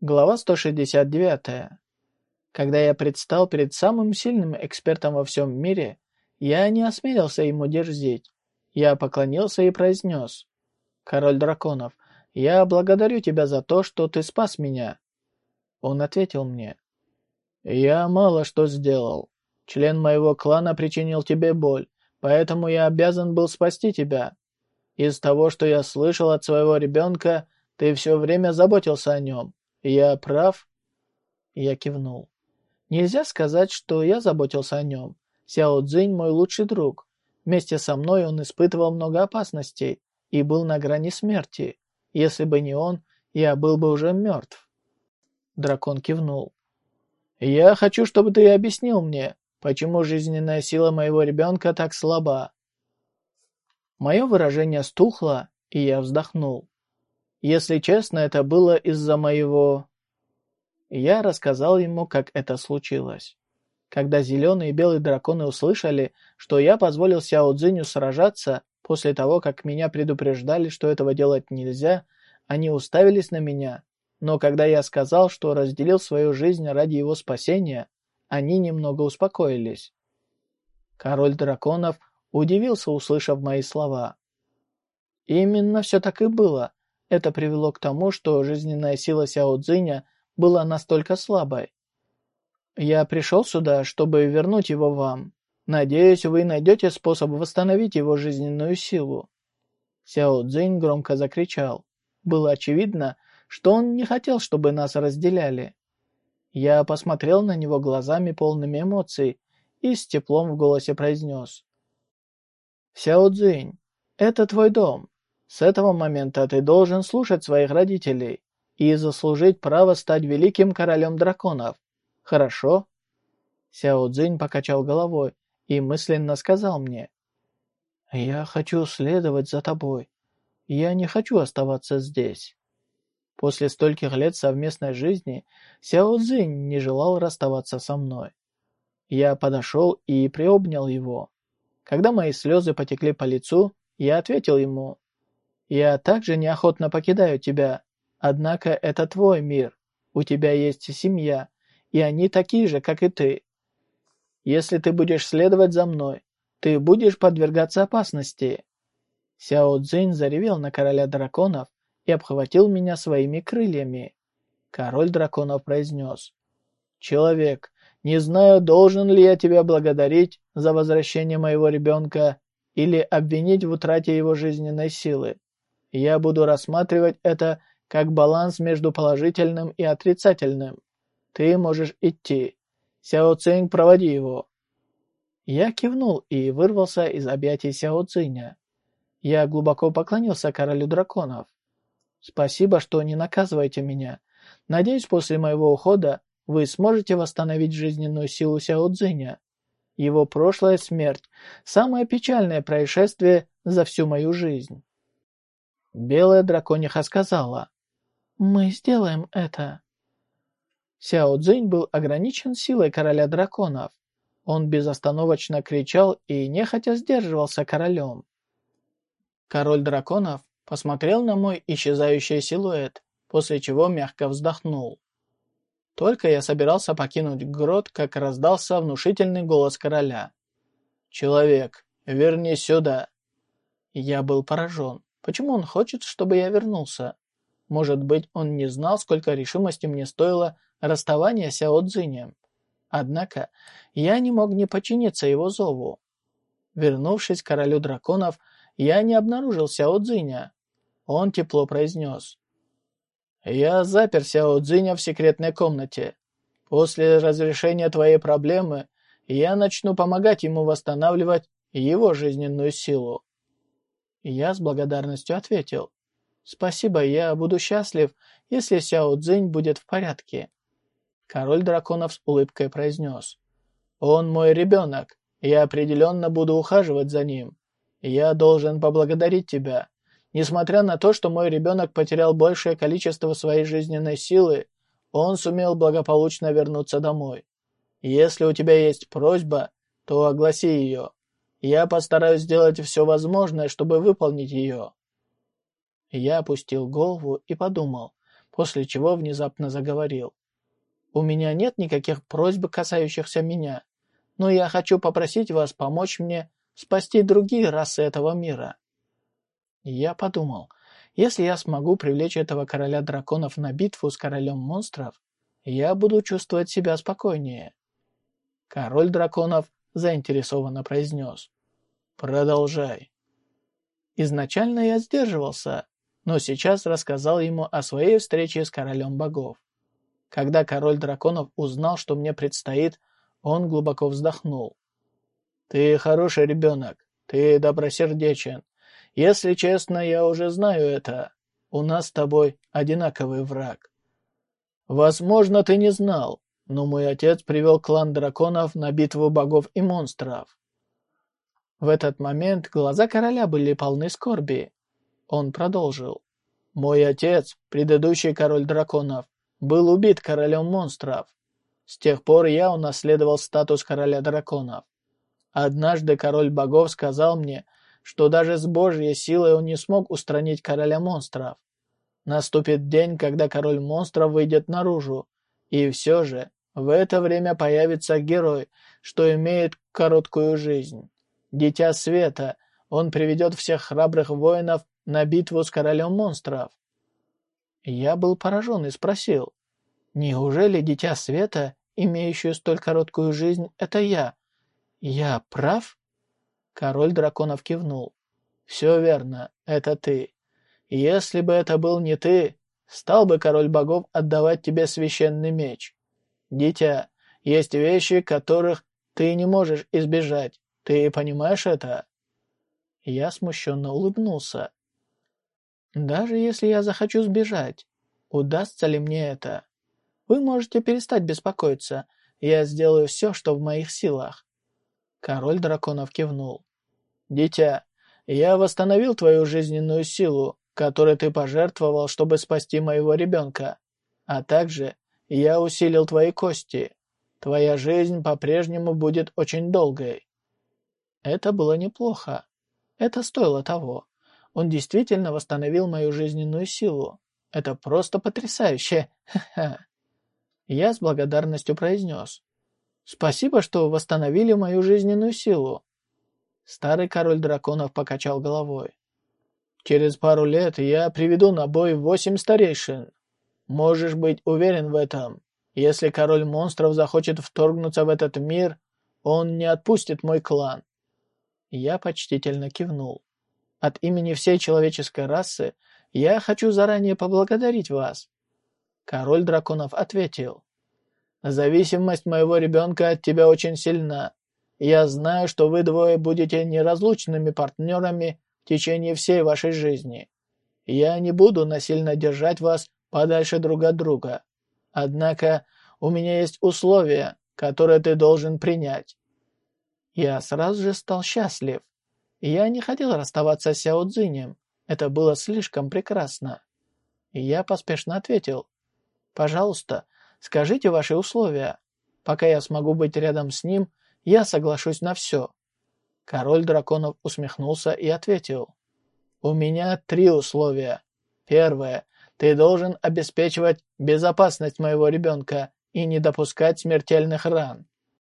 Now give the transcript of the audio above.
Глава 169. Когда я предстал перед самым сильным экспертом во всем мире, я не осмелился ему дерзить. Я поклонился и произнес. «Король драконов, я благодарю тебя за то, что ты спас меня». Он ответил мне. «Я мало что сделал. Член моего клана причинил тебе боль, поэтому я обязан был спасти тебя. Из того, что я слышал от своего ребенка, ты все время заботился о нем. «Я прав?» Я кивнул. Нельзя сказать, что я заботился о нем. Сяо Цзинь мой лучший друг. Вместе со мной он испытывал много опасностей и был на грани смерти. Если бы не он, я был бы уже мертв. Дракон кивнул. «Я хочу, чтобы ты объяснил мне, почему жизненная сила моего ребенка так слаба». Мое выражение стухло, и я вздохнул. Если честно, это было из-за моего... Я рассказал ему, как это случилось. Когда зеленые и белые драконы услышали, что я позволил Сяо Цзиню сражаться, после того, как меня предупреждали, что этого делать нельзя, они уставились на меня. Но когда я сказал, что разделил свою жизнь ради его спасения, они немного успокоились. Король драконов удивился, услышав мои слова. Именно все так и было. Это привело к тому, что жизненная сила Сяо Цзиня была настолько слабой. Я пришел сюда, чтобы вернуть его вам. Надеюсь, вы найдете способ восстановить его жизненную силу. Сяо Цзинь громко закричал. Было очевидно, что он не хотел, чтобы нас разделяли. Я посмотрел на него глазами полными эмоций и с теплом в голосе произнес. «Сяо Цзинь, это твой дом. С этого момента ты должен слушать своих родителей и заслужить право стать великим королем драконов. Хорошо?» Сяо Цзинь покачал головой и мысленно сказал мне. «Я хочу следовать за тобой. Я не хочу оставаться здесь». После стольких лет совместной жизни Сяо Цзинь не желал расставаться со мной. Я подошел и приобнял его. Когда мои слезы потекли по лицу, я ответил ему. Я также неохотно покидаю тебя. Однако это твой мир. У тебя есть семья, и они такие же, как и ты. Если ты будешь следовать за мной, ты будешь подвергаться опасности». Сяо Цзинь заревел на короля драконов и обхватил меня своими крыльями. Король драконов произнес. «Человек, не знаю, должен ли я тебя благодарить за возвращение моего ребенка или обвинить в утрате его жизненной силы. Я буду рассматривать это как баланс между положительным и отрицательным. Ты можешь идти. Сяо Цинь, проводи его». Я кивнул и вырвался из объятий Сяо Циня. Я глубоко поклонился королю драконов. «Спасибо, что не наказываете меня. Надеюсь, после моего ухода вы сможете восстановить жизненную силу Сяо Цзиня. Его прошлая смерть – самое печальное происшествие за всю мою жизнь». Белая дракониха сказала, «Мы сделаем это». Сяо Цзинь был ограничен силой короля драконов. Он безостановочно кричал и нехотя сдерживался королем. Король драконов посмотрел на мой исчезающий силуэт, после чего мягко вздохнул. Только я собирался покинуть грот, как раздался внушительный голос короля. «Человек, вернись сюда!» Я был поражен. Почему он хочет, чтобы я вернулся? Может быть, он не знал, сколько решимости мне стоило расставание с Сяо. Однако я не мог не подчиниться его зову. Вернувшись к королю драконов, я не обнаружил Сяо. Он тепло произнес. «Я запер Сяо в секретной комнате. После разрешения твоей проблемы я начну помогать ему восстанавливать его жизненную силу. Я с благодарностью ответил. «Спасибо, я буду счастлив, если Сяо Цзинь будет в порядке». Король драконов с улыбкой произнес. «Он мой ребенок. Я определенно буду ухаживать за ним. Я должен поблагодарить тебя. Несмотря на то, что мой ребенок потерял большее количество своей жизненной силы, он сумел благополучно вернуться домой. Если у тебя есть просьба, то огласи ее. Я постараюсь сделать все возможное, чтобы выполнить ее». Я опустил голову и подумал, после чего внезапно заговорил. «У меня нет никаких просьб, касающихся меня, но я хочу попросить вас помочь мне спасти другие расы этого мира». Я подумал, если я смогу привлечь этого короля драконов на битву с королем монстров, я буду чувствовать себя спокойнее. Король драконов заинтересованно произнес. «Продолжай». Изначально я сдерживался, но сейчас рассказал ему о своей встрече с королем богов. Когда король драконов узнал, что мне предстоит, он глубоко вздохнул. «Ты хороший ребенок, ты добросердечен. Если честно, я уже знаю это. У нас с тобой одинаковый враг. Возможно, ты не знал, но мой отец привел клан драконов на битву богов и монстров. В этот момент глаза короля были полны скорби. Он продолжил. «Мой отец, предыдущий король драконов, был убит королем монстров. С тех пор я унаследовал статус короля драконов. Однажды король богов сказал мне, что даже с божьей силой он не смог устранить короля монстров. Наступит день, когда король монстров выйдет наружу, и все же в это время появится герой, что имеет короткую жизнь. Дитя Света, он приведет всех храбрых воинов на битву с королем монстров. Я был поражен и спросил, неужели Дитя Света, имеющее столь короткую жизнь, это я? Я прав? Король драконов кивнул. Все верно, это ты. Если бы это был не ты, стал бы король богов отдавать тебе священный меч. Дитя, есть вещи, которых ты не можешь избежать. Ты понимаешь это?» Я смущенно улыбнулся. «Даже если я захочу сбежать, удастся ли мне это? Вы можете перестать беспокоиться. Я сделаю все, что в моих силах». Король драконов кивнул. «Дитя, я восстановил твою жизненную силу, которой ты пожертвовал, чтобы спасти моего ребенка. А также я усилил твои кости. Твоя жизнь по-прежнему будет очень долгой. Это было неплохо. Это стоило того. Он действительно восстановил мою жизненную силу. Это просто потрясающе. Ха-ха. Я с благодарностью произнес. Спасибо, что восстановили мою жизненную силу. Старый король драконов покачал головой. Через пару лет я приведу на бой восемь старейшин. Можешь быть уверен в этом. Если король монстров захочет вторгнуться в этот мир, он не отпустит мой клан. Я почтительно кивнул. От имени всей человеческой расы я хочу заранее поблагодарить вас. Король драконов ответил. Зависимость моего ребенка от тебя очень сильна. Я знаю, что вы двое будете неразлучными партнерами в течение всей вашей жизни. Я не буду насильно держать вас подальше друг от друга. Однако у меня есть условия, которые ты должен принять. Я сразу же стал счастлив. Я не хотел расставаться с Сяо Цзинем. Это было слишком прекрасно. Я поспешно ответил. «Пожалуйста, скажите ваши условия. Пока я смогу быть рядом с ним, я соглашусь на все». Король драконов усмехнулся и ответил. «У меня три условия. Первое. Ты должен обеспечивать безопасность моего ребенка и не допускать смертельных ран.